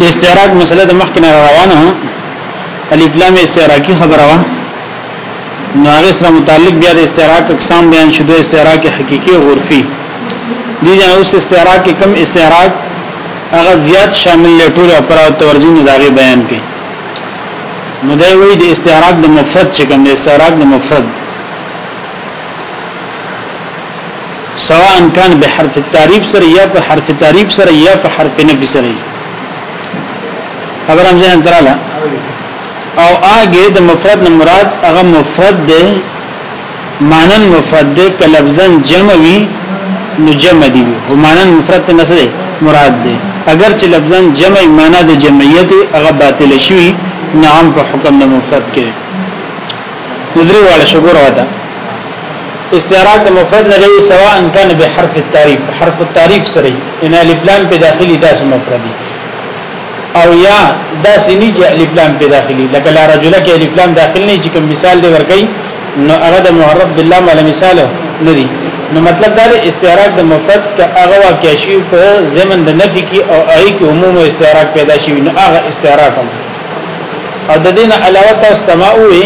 د استعراق مسله د مخکې نه روانه الف لام استعراقي خبره وا نو هغه سره متعلق بیا د استعراق اقسام بیان شوه د استعراق حقيقي او عرفي دي نه اوس استعراق کم استعراق هغه زیات شامل لټول او پر تورزین داغه بیان کړي نو دا وی د استعراق د مفرد چې کوم د استعراق د مفرد سواء کان به حرف تعریف سره یا په حرف تعریف سره یا په حرف نفی سره خبرم ځان تراله او هغه د مفرد نه مراد هغه مفرد دی مانن مفرد دی که لفظا جمع وی نو جمع دی او مانن مفرد نه سره مراد دی اگر چې لفظا جمع معنا د جمعیت هغه باطل شي نعم په حکم د مفرد کې نو درې واړه شګور وته استعراق د مفرد نه لري سواء کان به حرف التعریف حرف التعریف سره ان الف لام په داخلي داس مفردي او یا داس نه چې الف لام په داخلي لکه لا رجل کې الف لام داخل نه چې کوم مثال دی ورکړي نو هغه د معرب بالله مال مثال نه دی نو مطلب دا دی استعراق د مفرد کا هغه واقع شي په زمن د نفي کې او اړیک عموم استعراق پیدا شي نو هغه استعراق هم او د دین علاوه تاسو تما وي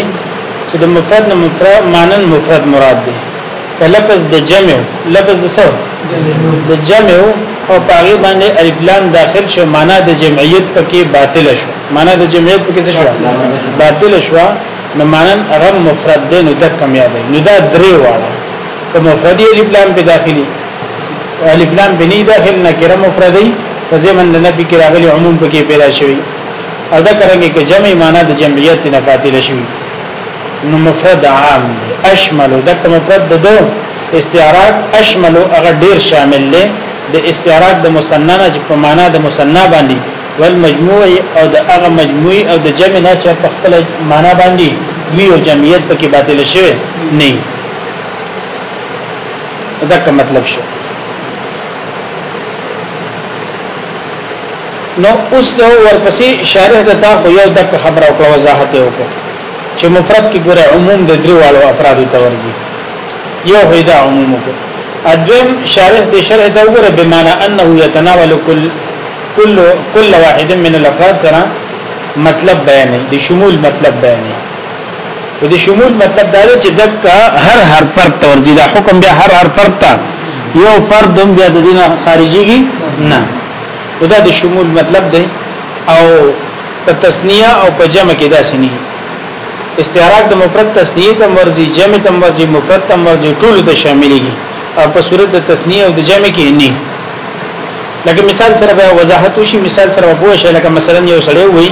چې د مفرد نه مفرد مانن مفرد مراد دی که لفظ د جمع لفظ د سو د جمع او پاغي باندې الف لام داخل شو معنا د جمعیت پکې باطل شو معنا د جمعیت پکې څه شو باطل شو نو مانن رب مفرد دی نو د کم یاد نو دا درې واړه که مفرد الف لام په داخلي الف لام بنی داخل نکره مفردی په زمن د نبی کې راغلي عموم پکې پیدا شوی او دا کرنګي کې جمع معنا د جمعیت نه فاتل شي نو مفرد عام دی اشمل دا کوم مفرد د دو استعراق اشمل هغه ډیر شامل دی د استعراق د مصنع نه چې په معنا د مصنع باندې والمجموع او د هغه مجموعي او د جمع نه چې په خپل معنا باندې وی او جمعیت پکې باطل شوی نه دا کوم مطلب شو نو اوس د ورپسې شارح د تا خو یو دک خبره او وضاحت وکړه چې مفرد کې ګوره عموم د درې والو افرادو تورځي یو هدا عموم کو ادم شارح د شرح دا وګوره بمانه انه يتناول كل كل كل واحد من الافراد سره مطلب بیانې د شمول مطلب بیانې په دې شمول مطلب دا دی چې دکا هر هر فرد تورځي دا حکم بیا هر هر فرد ته یو فرد هم بیا د دینه خارجيږي نه دا د شمول مطلب دی او په تسنیه او په جمع کې دا سنی استعراق د مفرد تسنیه د مرضی جمع د مرضی مفرد د مرضی ټول ته شاملېږي او په صورت د تسنیه او د جمع کې نه لکه مثال سره به وضاحت وشي مثال سره به وشي لکه مثلا یو سړی وایي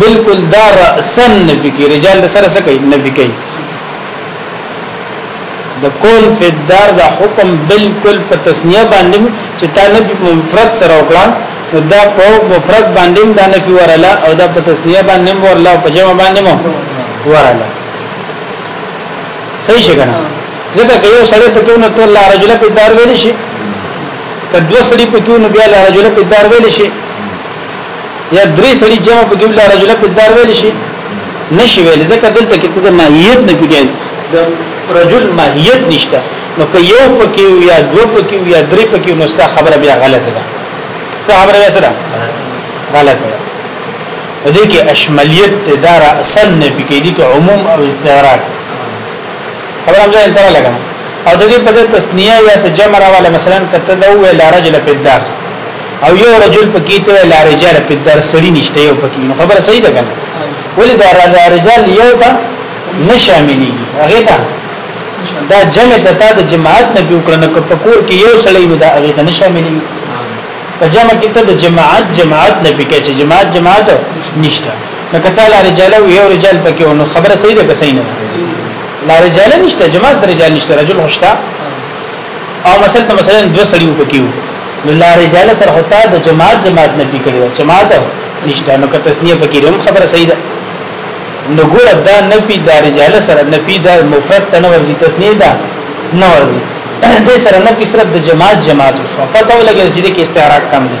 بالکل دا رأسن نفی کی رجال د سره سکی نفی کی د کون فی الدار دا حکم بالکل په تسنیه باندې چې تا نفی په مفرد سره وکړه نو دا په مفرد باندې دا نفی ورله او دا په تسنیه باندې ورله او په جمع باندې مو ورله صحیح څنګه ځکه که یو سړی په کېو نه ته لا رجل په دار ویل شي که دوه سړي په کېو نه بیا لا رجل په دار ویل شي یا درې سړي جمع په جمله رجل په دار ویل شي نشي ویل ځکه دلته کې ته ماهیت نه پیژنې د رجل ماهیت نشته نو که یو پکې یا دو پکې یا درې پکې نو ستا خبره بیا غلطه ده ستا خبره بیا سره غلطه ده دې کې اشملیت اداره اصل نه پکې دي ته عموم او استغراق خبره هم ځای تر لګا او د دې په تسنیه یا تجمع راواله مثلا کته دا ویل رجل په دار او یو رجل پکې ته لا رجال په در سړی نشته یو پکې نو خبره صحیح ده کنه ولې دا رجال یو ته نه شاملې هغه ته دا جمع ته تا د جماعت نه پیو کړنه کو پکور کې یو سړی نو دا هغه ته نه شاملې په جمع کې ته د جماعت جماعت نه پکې چې جماعت جماعت نشته نو کته لا رجال او یو رجال پکې نو خبره صحیح ده که صحیح نه لا رجال نشته جماعت رجال نشته رجل هشته او مثلا ته مثلا دو سړیو پکې وو نو لا رجال سره هوتا د جماعت جماعت نه پکړي جماعت نشته نو که تسنیه پکې هم خبره صحیح ده نو ګور دا نه پی د رجال سره نه پی د مفرد تنه ورزي تسنیه ده نه ورزي دې سره نه پی صرف د جماعت جماعت پته ولګي چې د استعراق کم دي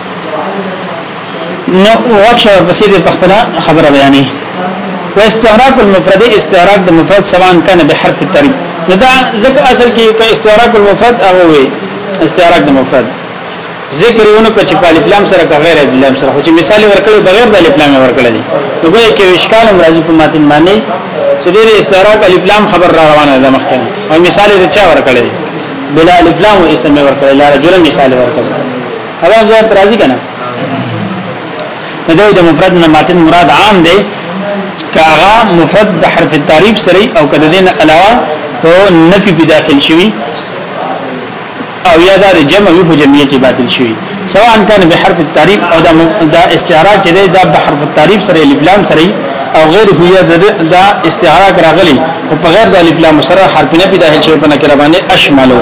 نو وښه ورپسې د خپل خبره بیانې واستغراق المفرد استغراق د مفرد سواء کان به حرف التريب نو دا ځکه اصل کې که استغراق المفرد او وي استغراق د مفرد ذکر یو نو کچ په الف لام سره غیر الف لام سره خو چې مثال ورکړي بغیر د الف لام ورکړي نو به کې اشکال هم راځي په ماتن باندې چې د استغراق الف لام خبر را روانه ده مخکې او مثال د چا ورکړي بلا الف لام او اسم ورکړي لا رجل مثال ورکړي هغه ځای پر راضی کنه دوی د مفرد نه ماتن مراد عام دی کاغه مفرد د حرف تعریف سره او کده دین علاوه او نفی په داخل شوی او یا دا جمع وی په جمعیه کې باطل شوی سواء کان به حرف التعریف او دا استعاره چې دا به حرف التعریف سره لبلام سره او غیر هي دا استعاره راغلی او په غیر د لبلام سره حرف نه پیدا شي په نکره باندې اشملو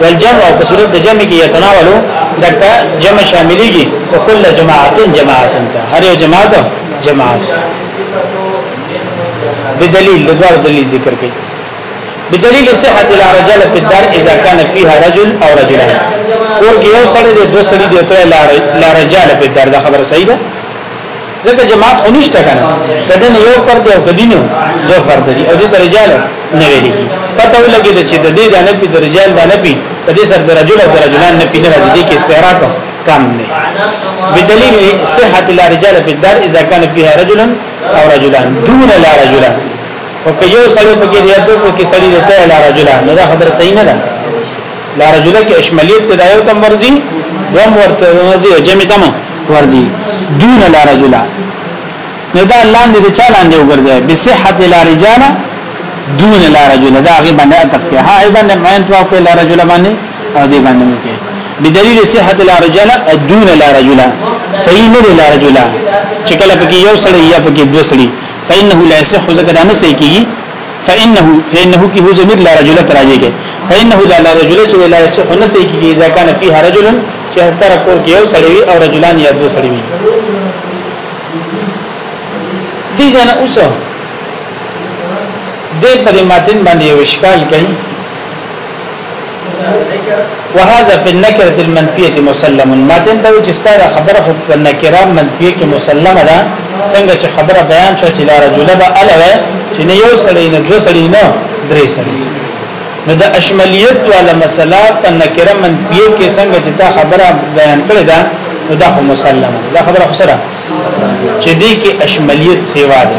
والجمع او په صورت د جمع کې يتناولو دک جمع شاملېږي او کل جماعت جماعت ته هر یو جماعت جماعت بدلیل د دوه دلیل ذکر کړي بدلیل صحت الرجال په دار اذا كان فيها رجل او رجلان اور کې یو سړی د دوه سړي د تر لار لار رجال په دار دا خبره صحیح ده ځکه جماعت خو نشته کنه کله نه یو پر دی او کدی نه دوه پر دی او دې درجال نه ویلي پته ولګي چې د دې د نه پی درجال د نه پی د دې سر درجل او درجلان نه پی نه راځي دې کې استعراق کم نه بدلیل صحت لا رجال په دار اذا كان فيها رجل او رجلان دون لا رجلان او که یو سړی په کې دی ته کې سړی دی ته لا رجلان نه دا خبر صحیح نه ده لا رجل کې اشملیت ته دایو تم ورځي دوم ورته ورځي او جمع تم ورځي دون لا رجل نو دا لاندې د چا لاندې وګرځي بصحت لا رجال دون لا رجل دا غي باندې اتفق ها ای باندې معین تو په لا رجل باندې او دې باندې کې بدلیل صحت لا رجل دون لا رجل صحیح نه لا رجل چې کله پکې یو سړی یا پکې دوه سړي فإنه لا يصح ذکر نه صحیح کیږي فانه فانه کی هو ضمیر لا رجل تراجی کې فانه دا لا رجل چې لا یصح نسې کیږي اذا کان فيها رجل چې هر کور کې یو سړی او رجلان یا دوه سړی وي دي جنا اوسه د پرې ماتن باندې وشکال کوي وهذا في النكره المنفيه مسلم ما دین دا چې ستاره خبره خو په نکره منفيه کې مسلمه ده څنګه چې خبره بیان شو چې لا رجل به الوه چې نه یو سړی نه دو سړی نه درې سړی نو د اشملیت ولا مسله په نکره منفيه کې څنګه چې تا خبره بیان کړې ده نو دا خو مسلمه دا خبره خو سره چې دې کې اشملیت سیوا ده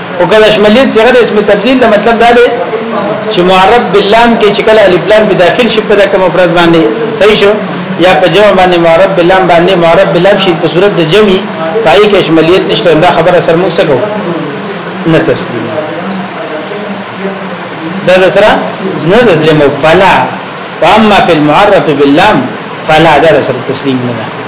او کله شمولیت صيغه د اسم تبديل د مطلب دا دی چې معرب باللام کې چې کله الف لام په داخل شي په دغه مفرد باندې صحیح شو یا په جمع باندې معرب باللام باندې معرب باللام شي په صورت د جمع پای کې شمولیت نشته دا خبره سر موږ سکو نه تسلیم دا سره نه تسلیم فلا واما في المعرب باللام فلا دا سره تسلیم نه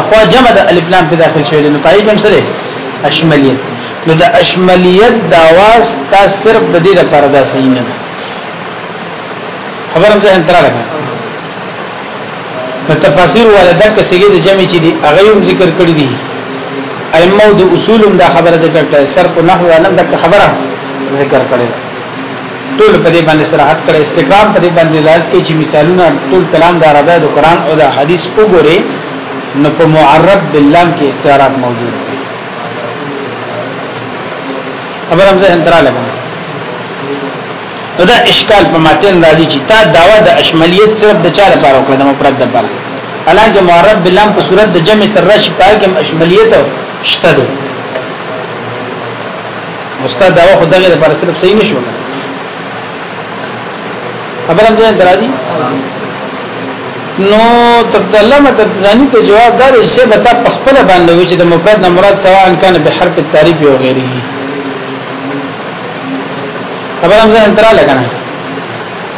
اخوا جمع د الف لام په داخل شوی نو پای کوم سره اشملیت نو د اشملیت د आवाज تا صرف د دې لپاره دا صحیح نه خبرم ځه انترا لګا نو تفاسیر ولا د کسیګه د جمع چې دی هغه هم ذکر کړی دی ائمه د اصولم دا خبره ذکر کړه صرف نحو علم د خبره ذکر کړی ټول په دې باندې صراحت کړي استقام په دې باندې لایق کې چې مثالونه ټول کلام د عربی د قران او د حدیث وګوري نو په معرب باللام کې استعارات موجود دي خبر هم زه انترا لګم دا اشکال په ماتن راځي چې تا داوا د اشملیت صرف د چا لپاره وکړه د مفرد لپاره حالانکه معرب باللام په صورت د جمع سره شي پای کې اشملیت شته استاد دا خو دغه لپاره صرف صحیح نشو خبر هم ځان درازي نو تبدلمه تبزانی په جواب دار شی به تا په خپل باندې وچ د مفرد نه مراد سواء کان به حرف التعریف او غیره خبر هم ځان ترا لګنه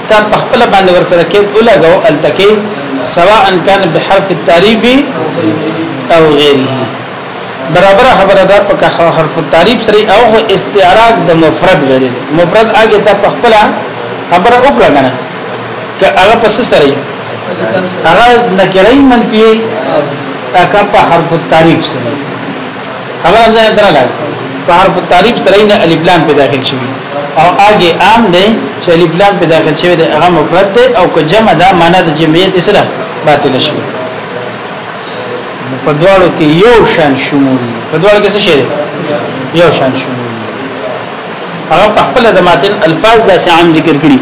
تا په خپل باندې ورسره کې ولګاو التکی سواء کان به حرف التعریف او غیره برابر خبره ده په کحو حرف تعریف سره او استعراق د مفرد ویل مفرد هغه ته په خپل خبره وکړه کنه که هغه پس سره هغه نکره منفی هغه په حرف تعریف سره هغه ځای درا لګ په حرف تعریف سره نه الف لام په داخل شي او هغه عام دی چې الف لام په داخل شي د هغه مفرد دی او که جمع دا معنی د جمعیت سره باطل شي په دواړو کې یو شان شمول په دواړو کې څه شی یو شان شمول هغه په خپل د ماتن الفاظ داسې عام ذکر کړي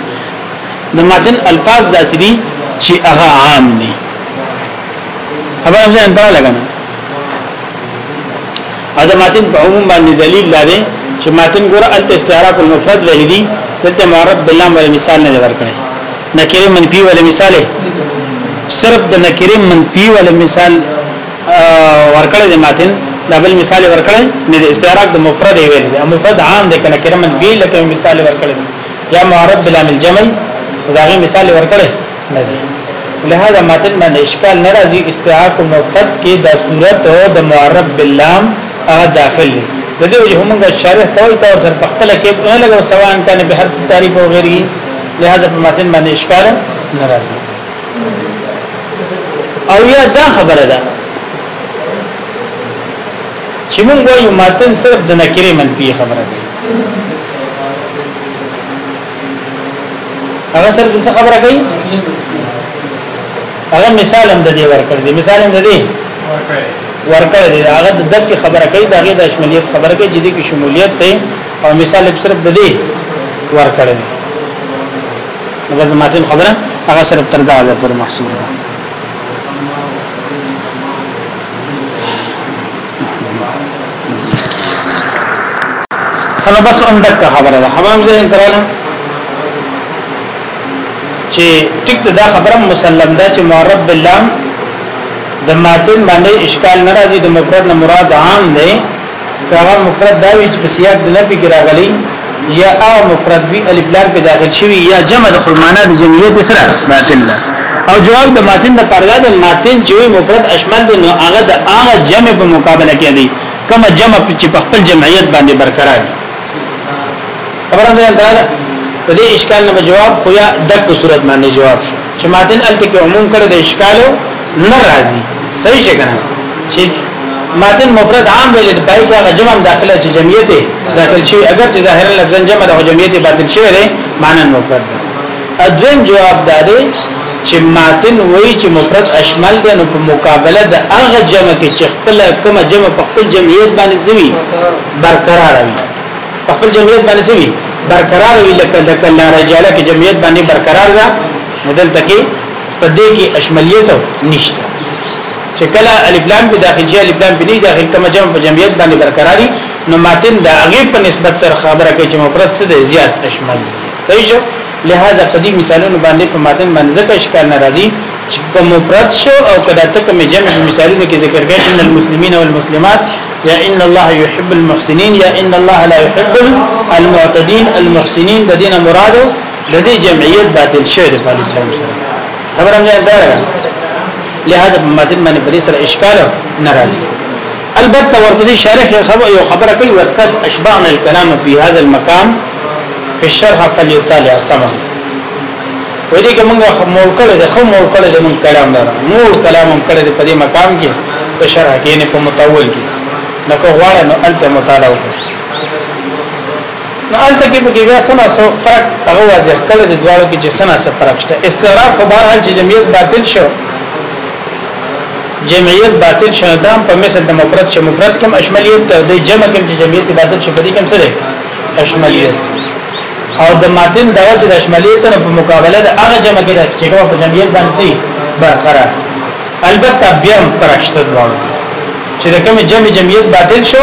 د ماتن الفاظ داسې دي چې هغه عام دي هغه هم ځان ته لګنه دا ماتن په عموم باندې دلیل لري چې ماتن ګور الاستعراق المفرد ویلي دي دلته معرب بلام ول مثال نه ورکړي نکره منفی ول مثال صرف د نکره منفی ول مثال ورکړی د ماتن دا بل مثال ورکړی نه د استعراق د مفرد ویل دی مفرد عام دی کنه کرمن بی لکه مثال ورکړی یا معرب بلا من جمل دا غي مثال ورکړی نه دی لہذا ماتن باندې اشکال نه راځي استعراق مفرد کې د صورت او د معرب باللام هغه داخل دی د دې وجه موږ شارح تول تور سره په خپل کې نه لګو سواء کان به حرف تعریف او غیره لہذا په متن باندې اشکال نه راځي او یا دا خبره ده چې موږ وایو متن صرف د نکره منفي خبره ده هغه صرف څه خبره کوي هغه مثال هم د دې ورکړ دي مثال هم د دې ورکړ دي هغه د دک خبره کوي دغه د شمولیت خبره کوي چې د شمولیت ته او مثال یې صرف د دې ور کړی دی دا زماتین خبره هغه صرف تر دا ده پر محصول ده خلا بس هم دک خبره ده حمام زه انتراله چې ټیک دا خبره مسلم ده چې معرب بالله د ماتن باندې اشکال ناراضي د مفرد نه مراد عام دی هغه مفرد دا وی چې په سیاق د نفي کې راغلی یا هغه مفرد وی الف لام په داخل شوی یا جمع د خپل معنا د جمعیت سره باطل ده او جواب د ماتن د پرلا د ماتن چې مفرد اشمل دی نو هغه د هغه جمع په مقابله کې دی کما جمع چې په خپل جمعیت باندې برقرار دی خبره ده دا د دې اشکال نه جواب خو یا دک صورت باندې جواب شو چې ماتن الته کې عموم کړی د اشکالو نه راځي صحیح څنګه چې ماتن مفرد عام ویل د پایز هغه جمع داخله چې جمعیت داخل شي اگر چې ظاهرا لفظ جمع د جمعیت باطل شوی دی معنی مفرد ده اذن جواب داري چې ماتن وایي چې مفرد اشمل دی نو په مقابله د هغه جمع کې چې خپل کومه جمع په خپل جمعیت باندې زوی برقرار وي په خپل جمعیت باندې زوی برقرار وي لکه د کله رجاله کې جمعیت باندې برقرار ده مدل تکي په دې کې اشملیت نشته چې کله الف لام په داخل شي الف لام په دې داخل کما جمع په جمعیت باندې برقراري نو ماتن دا هغه په نسبت سره خبره کوي چې مفرد څه دی زیات اشمل صحیح شو لہذا په دې مثالونو باندې په ماتن باندې ځکه اشکال ناراضي چې په مفرد شو او کله تک مې جمع په مثالونو کې ذکر کړي ان المسلمین والمسلمات یا ان الله يحب المحسنين یا ان الله لا يحب المعتدين المحسنين د دینه مراد د دې جمعیت باطل شوی دی په الف لام سره خبره مې ده لهدا په متن باندې بری سره اشکال ناراضي البته ورپسې شارح خبر یو خبره کوي وقد اشبعنا الكلام في هذا المقام في الشرح فليطالع السمع وې دې کومه مول کړه د خو مول کړه د مون کلام دار مول کلام هم کړه په دې مقام کې په شرح کې نه په متول کې نو کو غواړم الته مطالعه وکړم نو الته کې به بیا سنا سو فرق هغه واضح کړل د دواړو کې چې سنا سو فرق شته استعراف په بهر حال چې جمعیت باطل شو جمعیت باطل شو دا په مثل د مفرد چې مفرد کوم اشملیت ته د جمع کوم چې جمعیت باطل شو په دې کوم سره اشملیت او د ماتن دا چې د اشملیت ته په مقابله د هغه جمع کې چې کوم په جمعیت باندې برقرار البته بیا فرق شته دواړو چې د کوم جمع جمعیت باطل شو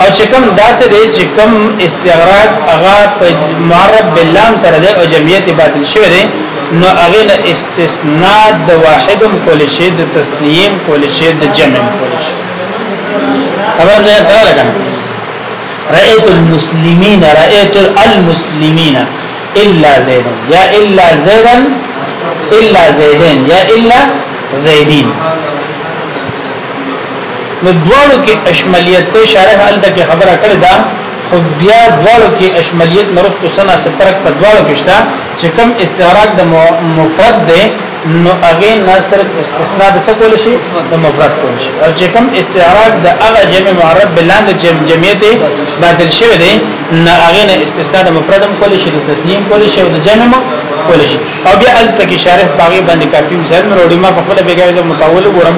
او چې کوم داسې دی چې کوم استغراق هغه په معرب باللام سره دی او جمعیت باطل شوی دی نو هغه نه استثناء د واحدم کول شي د تسنیم کول شي د جمع کول شي خبر ده ته لګم رأيت المسلمين رأيت المسلمين الا زید یا الا زیدن الا زیدین یا الا زیدین نو دوالو کې اشملیت ته شارح الته کې خبره کړې ده خو بیا دوالو کې اشملیت مرستو سنا سترک په دوالو کې شته چې کم استعراق د مفرد ده نو هغه نه صرف استثناء د څه کول شي د مفرد کول شي او چې کوم استعراض د هغه جمع معرب بلاند جمع جمعیت بدل شوی دی نه هغه نه استثناء د مفرد هم کول شي د تسنیم کول شي او د جمع هم کول شي او بیا الته کې شارح باغی باندې کافي مثال مې وروړي ما په خپل بیګایزه متول ګورم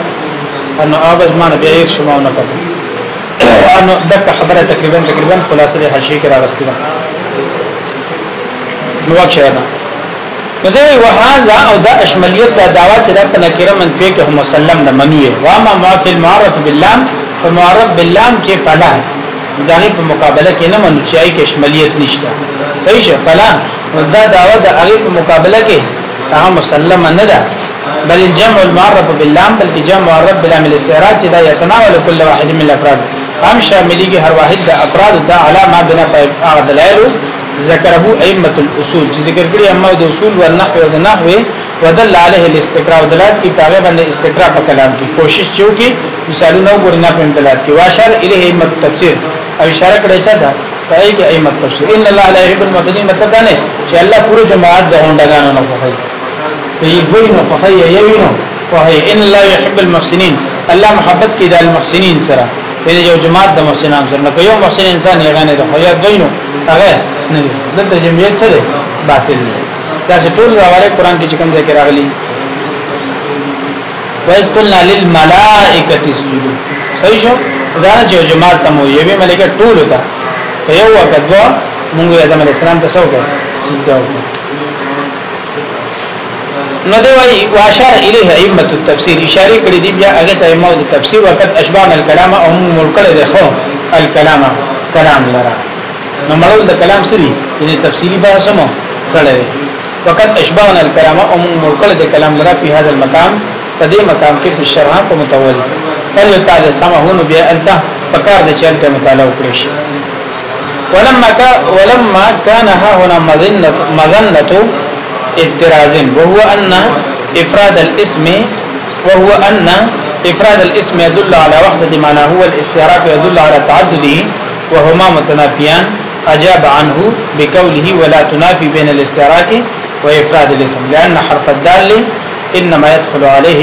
انو اوبز ما نه بیا یې شمو نه کړ انو دغه خبره تقریبا تقریبا خلاصه د حشی کې راغستې ده نو واښه ده نو دی وهذا او دا اشملیت دا داوا چې دا په نکره منفی کې هم مسلم نه منوي وا ما معافل معرف بالله فمعرف بالله کې فلا دغه په مقابله کې نه منو چې ای کې اشملیت نشته صحیح شه فلا دا داوا د هغه په مقابله کې هغه مسلم نه ده بل الجمع المعرف بالله بلکې جمع معرف بلا من الاستعراض چې دا يتناول كل واحد من الافراد هم شاملېږي هر واحد د افراد ته علامه بنا په دلایل ذکره ائمه الاصول چې ذکر کړی اما د اصول او نحو او نحو ودل عليه الاستقراء دلالت کی پاغه باندې استقراء په کلام کې کوشش چو کې مثالونه وګورئ نه په دلالت کې واشار الیه ائمه تفسیر او اشاره کړی چې دا پای کې ائمه تفسیر ان الله لا يحب المعتدين مطلب دا نه چې الله پوره جماعت د هوندګانو نه خوښي یي ګوي نه خوښي یوي نه خوښي ان الله يحب المحسنين الله محبت کې د المحسنين سره یعنی یو جماعت د محسنانو سره نو یو محسن انسان یې غنه د خو یا دوی نو هغه نه دلته جمعیت څه دی باطل دی دا چې ټول راوړې قران کې کوم ځای کې راغلي وایس قلنا للملائکه اسجدوا صحیح شو دا چې جماعت تمو یوه ملائکه ټول ته یو وخت دوه موږ آدم علی السلام ته څو کړ سجده وکړه نو دی وای واشار الیه ائمه التفسیر اشاره کړې دی بیا هغه ته ائمه د تفسیر وخت اشبان الکلام او مول کړه دی خو الکلام کلام لرا نو مړو د کلام سری یعنی تفسیری بحث مو کړه دی وقت اشبان الکلام او مول کړه دی کلام لرا په هاذ المقام په دې مقام کې په شرح په متول کله تعالی سمهونو بیا انت پکار د چلته مطالعه وکړي ولما کا ولما كان ها هنا مظنه مظنه اعتراض وهو ان افراد الاسم وهو ان افراد الاسم يدل على وحده معناه هو الاستعراف يدل على تعدده وهما متنافيان اجاب عنه بقوله ولا تنافي بين الاستعراك وافراد الاسم لان حرف الدال انما يدخل عليه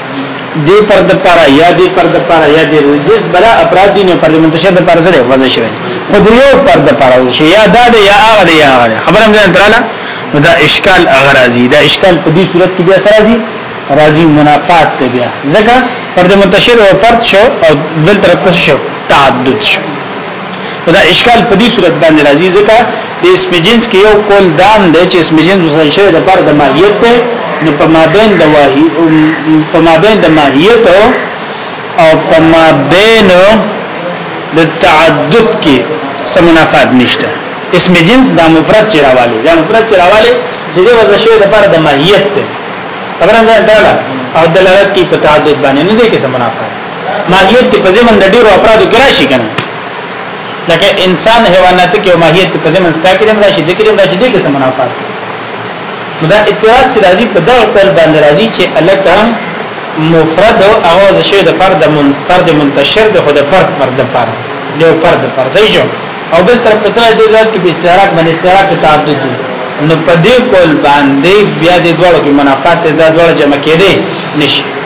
دې پر د پاره یا دې پر د پاره یا دې جنس بلا افراد دي نه پر د منتشر د پاره سره وځي شوی خو دې یو پر د پاره شي یا دا دې یا هغه دې یا هغه خبره مې تراله دا اشکال هغه راځي دا اشکال په دې صورت کې بیا سره راځي راځي منافات ته بیا ځکه پر د منتشر او پرد شو او بل طرف ته شو تعدد شو دا اشکال په دې صورت باندې راځي ځکه د اسم جنس کې یو قول دام دی چې اسم جنس وسل شوی د پر د ماهیت ته نو په مابین د واهی په مابین د ماهیت او په مابین د تعدد کې سمنافات نشته اسم جنس دا مفرد چې راواله دا مفرد چې راواله چې د وسل شوی د پر د ماهیت ته خبره ده او دلالت کی په تعدد باندې نه دي کې سمنافات ماهیت په زمن د ډیرو افرادو کې راشي کنه لکه انسان حیوانات کې ماهیت په زمن ستا کې هم راشي د کې هم راشي د کې سم منافات دا اعتراض چې راځي په دغه قول باندې راځي چې الکه مفرد او اواز شی د فرد من فرد منتشر د خود فرد فرد پر دی فرد پر ځای جو او بل تر په تر دې ځات کې به استعراق باندې استعراق تعدد دی نو په دې قول باندې بیا د دوړو کې منافات د دوړو جمع کېدې نشي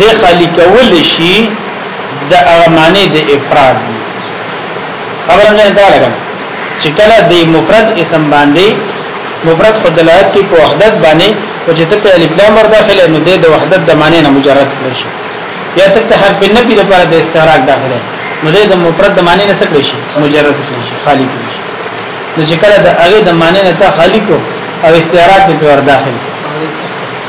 د خالی کول شي د معنی د افراد خبره نه دا لګا چې کله د مفرد اسم باندې مفرد خود دلالت کوي په وحدت باندې او چې ته په الف لام ور داخله نو د وحدت د معنی نه مجرد کړی شي یا ته ته حرف نفي لپاره د استغراق داخله نو د مفرد د معنی نه سکړي شي مجرد کړی شي خالی کړی شي نو چې کله د هغه د معنی نه ته خالی کو او استعراق په ور داخله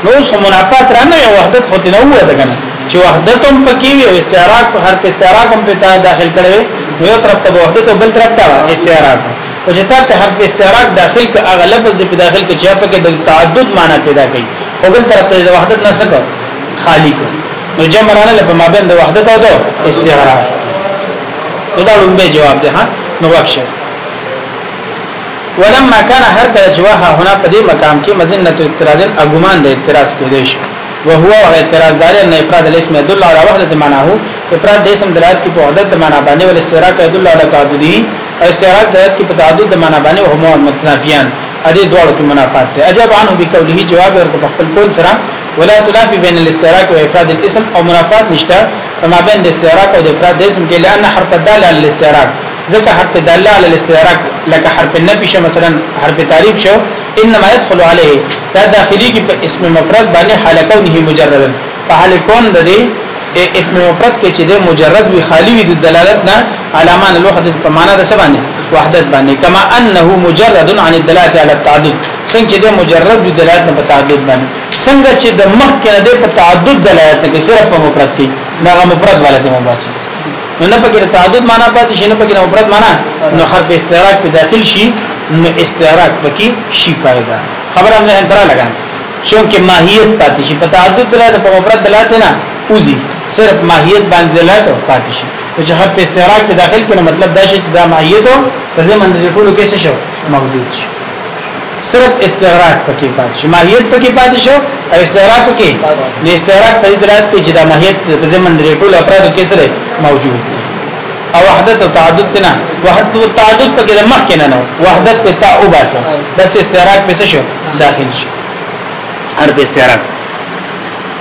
نو سو منافات را نه یو وحدت خو ته نه وه ده کنه چې وحدت هم پکې وي او استعراق هر کې استعراق هم په تا داخل کړي نو یو طرف ته وحدت او بل طرف ته استعراق او چې تا ته هر کې استعراق داخل ک هغه لفظ دې په داخل کې چې په کې د تعدد معنی پیدا کوي او بل طرف ته د وحدت نه سکو خالی کو نو جمع نه لپاره ما بین د وحدت او د استعراق نو دا لومبه جواب ده ها نو واښه ولما كان هر کله چې واه هنا په دې مقام کې مزنه اعتراض اګومان د اعتراض کې دی شي وهو اعتراض دار ان افراد الاسم يدل على وحده معناه افراد د اسم دلالت کې په وحدت معنا باندې ول استراک يدل على تعددي او استراک دلالت کې په تعدد معنا باندې او هما متنافيان ادي دوړو کې منافات ته عجب عنه بقوله جواب ورکړ په خپل کول سره ولا تلافي بين الاستراك وافراد الاسم او منافات نشته فما بين الاستراك او افراد الاسم کې لان حرف الدال على الاستراك ځکه حرف داله علی الاستدراک لکه حرف نفی شه مثلا حرف تعریف شو انما يدخل عليه دا داخلي کې په اسم مفرد باندې حال کونه مجردا په حال کون د دې اسم مفرد کې چې د مجرد وی خالی وي د دلالت نه علامه الوحدت په معنا د سبانه وحدت باندې کما انه مجرد عن الدلاله على التعدد څنګه چې د مجرد د دلالت نه په تعدد باندې څنګه چې د مخ کې نه د په تعدد دلالت نه صرف په مفرد کې دا مفرد ولته مباسي نو نه پکې تعدد معنا پاتې شي نه پکې مفرد معنا نو حرف استعراق په داخل شي نو استعراق پکې شي پیدا خبر هم ځان ترا لګا چونکه ماهیت پاتې شي په تعدد دلالت په مفرد دلالت نه اوزي صرف ماهیت باندې دلالت پاتې شي چې حرف استعراق په داخل کې نو مطلب دا شي چې دا ماهیت په ځمن د ټولو کې څه شو موجود شي صرف استغراق پکې پات شو ماهیت پکې پات شو او استغراق پکې د استغراق په دلالت کوي چې د ماهیت په زمن درې ټول افراد کې سره موجود او وحدت او تعدد نه وحدت او تعدد پکې د مخ کې نه نو وحدت ته تا او باسه بس استغراق پسې شو داخل شو ارته استغراق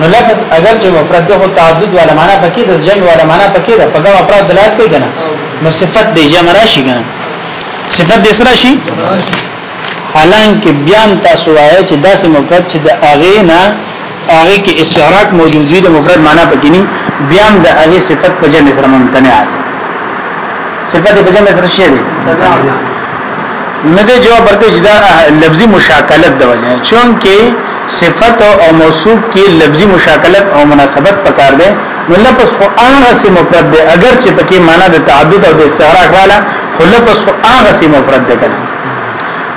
نو لفظ اگر چې مفرد ده تعدد ولا معنا پکې ده جمع ولا معنا پکې ده په کوم افراد دلالت کوي کنه نو صفت دی جمع راشي کنه صفت دې سره شي حالانکه بیان تاسو وایي چې داسې مفرد چې د اغه نه هغه کې استعراق موجود وي د مفرد معنا پکې نه بیا د هغه صفت په جمع سره ممتنع ده صفت په جمع سره شي دي نه د جواب ورکړي چې دا لفظي مشاکلت د وجه چونکه صفت او موصوف کې لفظي مشاکلت او مناسبت پکار ده نو لفظ خو هغه سي مفرد ده اگر چې پکې معنا د تعدد او د استعراق والا خو لفظ خو هغه سي مفرد ده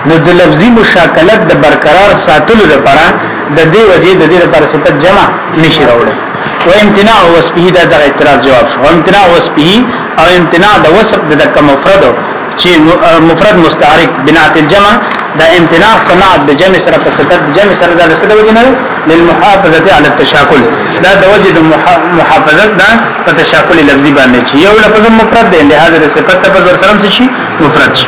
نو د لفظي مشاکلت د برقرار ساتلو لپاره د دې وجې د دې لپاره صفت جمع نشي راوړل و امتناع وصفه دا د اعتراض جواب شو امتناع وصفه او امتناع د وصف د دک مفرد چې مفرد مستعرق بنات الجمع دا امتناع قناع د جمع سره په صفت جمع سره د لسد وجې نه للمحافظه على التشاکل دا د وجې د محافظت دا په تشاکل لفظي باندې چې یو لفظ مفرد دی لهدا د صفت په ور سره شي مفرد شي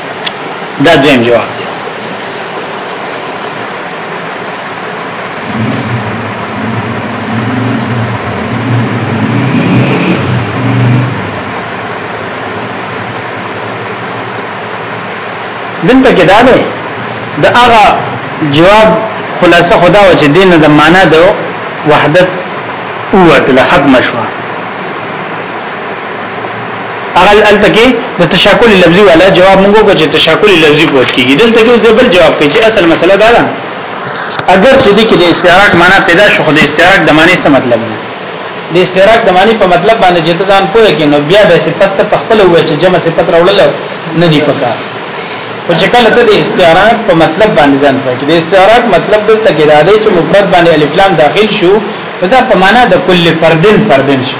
دا دیم جواب دی دلته کې دا دی د هغه جواب خلاصه خدا و چې دین د معنا د وحدت اوت لحد مشوا هغه الته کې د تشاکل لفظي والا جواب موږ کو چې تشاکل لفظي پوښت کیږي دلته کې د بل جواب کوي چې اصل مسله دا ده اگر چې دې کې د استعراق معنا پیدا شو خو د استعراق د معنی څه مطلب دی د استعراق د معنی په مطلب باندې چې ځان پوهه کې نو بیا به صفت ته پخپل وای چې جمع صفت راوړل نه دی پکا او چې کله ته د استعراق په مطلب باندې ځان پوهه کې د استعراق مطلب دلته کې دا دی چې مفرد باندې الف لام داخل شو دا په معنا د کل فردن فردن شو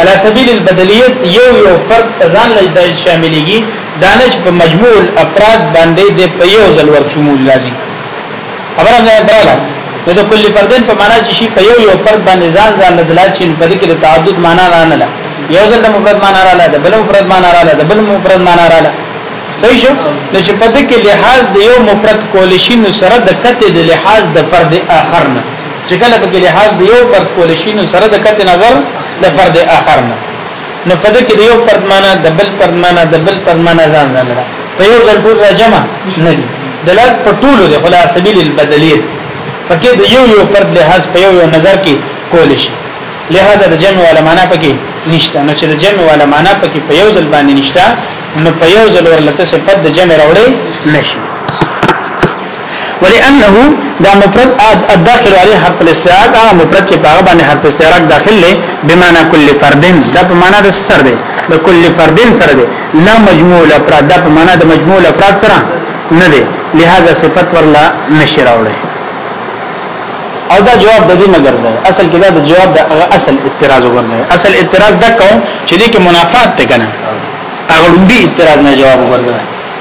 علی سبیل البدلیت یو یو فرد په ځان لږ د شاملېږي دانه چې په مجموع الافراد باندې د په یو ځل ور شمول راځي خبره ده دراله نو د کل فردین په معنا چې شي په یو یو فرد باندې ځان ځان د دلالت شي په دې کې د تعدد معنا نه نه ده یو ځل د مفرد معنا رااله د بل مفرد معنا رااله د بل مفرد معنا رااله صحیح شو نو چې په دې کې لحاظ د یو مفرد کول شي نو سره د کته د لحاظ د فرد اخر نه چې کله په کې لحاظ د یو فرد کول شي نو سره د کته نظر د فرد اخر نه نو فرد کې د یو فرد معنا د بل فرد معنا د بل فرد معنا ځان نه لري په یو ځل ټول راجم نه دي دلالت په ټولو د خلا سبیل البدلیه پکې د یو یو فرد لحاظ په یو یو نظر کې کول شي لہذا د جمع ولا معنا پکې نشته نو چې د جمع ولا معنا پکې په یو ځل باندې نشته نو په یو ځل ورلته صفت د جمع راوړي نشي ولانه دا مفرد الداخل عليه حرف الاستعراق هغه مفرد چې هغه باندې حرف استعراق داخل لې بمانه کل فردن دا په معنا د سر دی د کل فردن سره دی لا مجموع الافراد دا په معنا د مجموع الافراد سره نه دی لہذا صفت ورلا نشي راوړي او دا جواب د دې نه ګرځي اصل کې دا د جواب د اصل اعتراض وګرځي اصل اعتراض دا کوم چې دې کې منافات ته کنه هغه لومبي اعتراض نه جواب وګرځي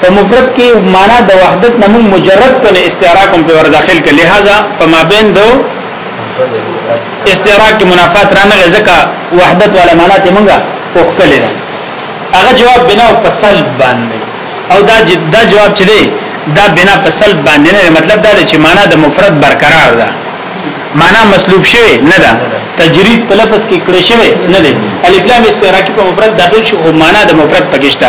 په مفرد کې معنا د وحدت نه موږ مجرد په استعراق هم په ورداخل کې لہذا په مابین دو استعراق کې منافات رانه ځکه وحدت ولا معنا ته موږ وکړل هغه جواب بنا په سلب باندې او دا دا جواب چې دی دا بنا په سلب باندې نه مطلب دا دی چې معنا د مفرد برقرار ده معنا مسلوب شوی نه ده تجرید په لفظ کې کړی شوی نه دی الف لام استعراقی په مفرد داخل شو او معنا د مفرد پکشته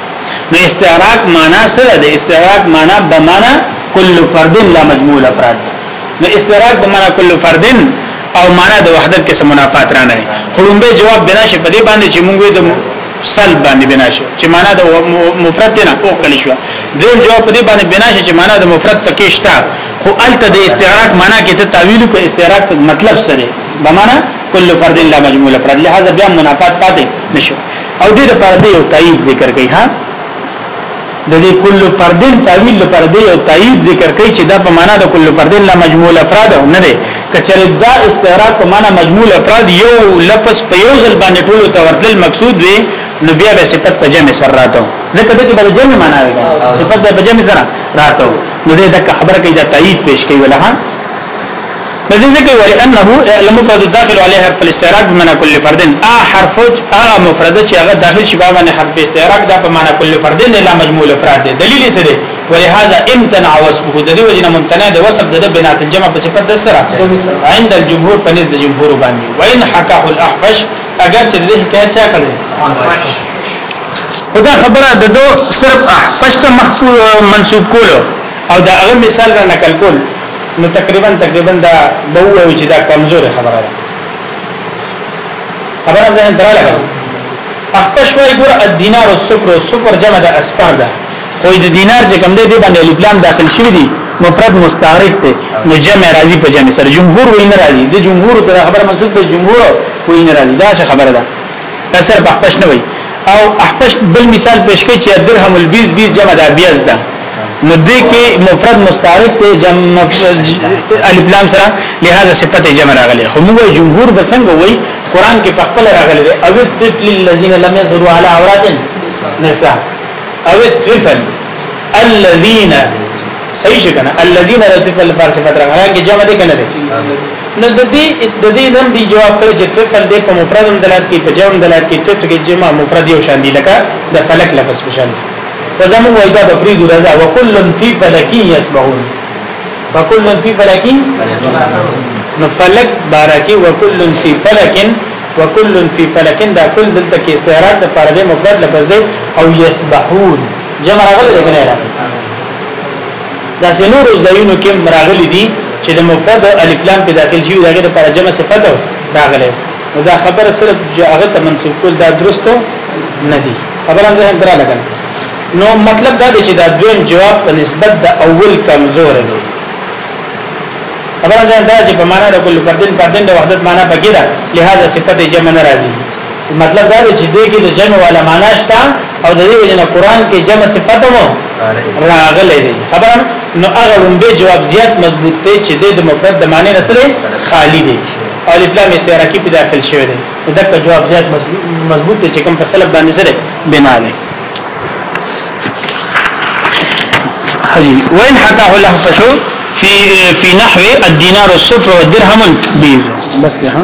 نو استعراق معنا سره د استعراق معنا به معنا کل فرد لا مجموع الافراد نو استعراق به معنا کل فرد او معنا د وحدت کې منافات را نه خړم به جواب بنا شي په دې باندې چې موږ د سلب باندې بنا شي چې معنا د مفرد نه او کلی شو دیم جواب په دې باندې بنا شي چې معنا د مفرد پکې شته خو الته د استعراق معنا کې ته تعویل کو استعراق مطلب سره به معنا کل فرد لا مجموع الافراد لہذا بیا منافات پاتې نشو او دې لپاره دې یو تایید ذکر کوي ها د دې کل فردن تعویل لپاره دې یو تایید ذکر کوي چې دا په معنا د کل فردن لا مجموع افراد نه دی کچره دا استعراق په معنا مجموع افراد یو لفظ په یو ځل باندې ټول ته ورتل مقصود وي نو بیا به صفت په جمع سره راته ځکه دغه په جمع معنا وي صفت په جمع سره راته نو دې د خبره کې دا تایید پیش کوي ولها د دې ځکه ولی انه علم فرد داخل علی حرف الاستعراق بمعنى كل فرد ا حرف ا مفرد چې هغه داخل شي په معنی حرف استعراق دا په معنی كل فرد نه لا مجموع افراد دی دلیل څه دی ولهذا امتنع وصفه د دې وجنه ممتنع د وصف د بنا الجمع په صفت د سره عند الجمهور په نزد جمهور باندې وان حقه الاحفش اگر چې دې حکایت چا کړی خدا خبره د دو صرف احفش ته منسوب کولو او د هغه مثال را نقل کول نو تقریبا تقریبا دا به وایو چې دا کمزورې خبره ده خبره ځان دراله کړو اخپش وای ګور الدینار السفر السفر جمع د اسفر ده خو د دینار چې کوم دی د باندې لبلام داخل شوی دی مفرد مستغرق دی نو جمع راځي په جمع سره جمهور وای نه راځي د جمهور تر خبره منسوب به جمهور وای نه راځي دا څه خبره ده دا سر په اخپش نه وای او احپش بل مثال پیش کوي چې درهم البیز بیز جمع د بیز ده نو دې کې مفرد مستعرف ته جمع الف لام سره لہذا صفت جمع راغلي خو موږ جمهور بسنګ وای قران کې په خپل راغلي دی او الطفل الذين لم يظهروا على عورات النساء او الطفل الذين صحیح شي کنه الذين الطفل پر صفت راغلي کې جمع دي کنه دي نو د دې د دې نن دی جواب کړ چې طفل دې په مفرد دلالت کې په جمع دلالت کې طفل کې جمع مفرد یو شان دي لکه د فلک لفظ په شان دي ته زموږ وای دا بپری دو رضا وکل فی فلکی یسبحون وکل فی فلکی نو فلک بارکی وکل فی فلکن وکل فی فلکن دا کل دلته کې استعراض د فرد مفرد لفظ دی او یسبحون جمع راغلی دی کنه دا سنور زینو کې مراغلی دي چې د مفرد الف لام په داخل شي داګه لپاره جمع صفت راغلی دا خبره صرف هغه ته منسوب کول دا درستو نه دي خبرم ذهن درا لګل نو مطلب دا دی چې دا دویم جواب په نسبت د اول کمزور دی خبرم ذهن درا چې په معنا د کل پردن پردن د وحدت معنا پکې ده لہذا صفت جمع ناراضي مطلب دا دی چې دې کې د جمع ولا معنا شته او د دې وجنه قران کې جمع صفت مو راغلې دي خبرم نو هغه لومبه جواب زیات مضبوط دی چې د مفرد د معنی نه سره خالی دی او الف لام استعراقی په داخل شوی دی دا که جواب زیات مضبوط دی چې کوم په سلب باندې سره بنا دی حجی وین حتا له فشو فی فی نحو الدینار والصفر والدرهم بیز بس ده ها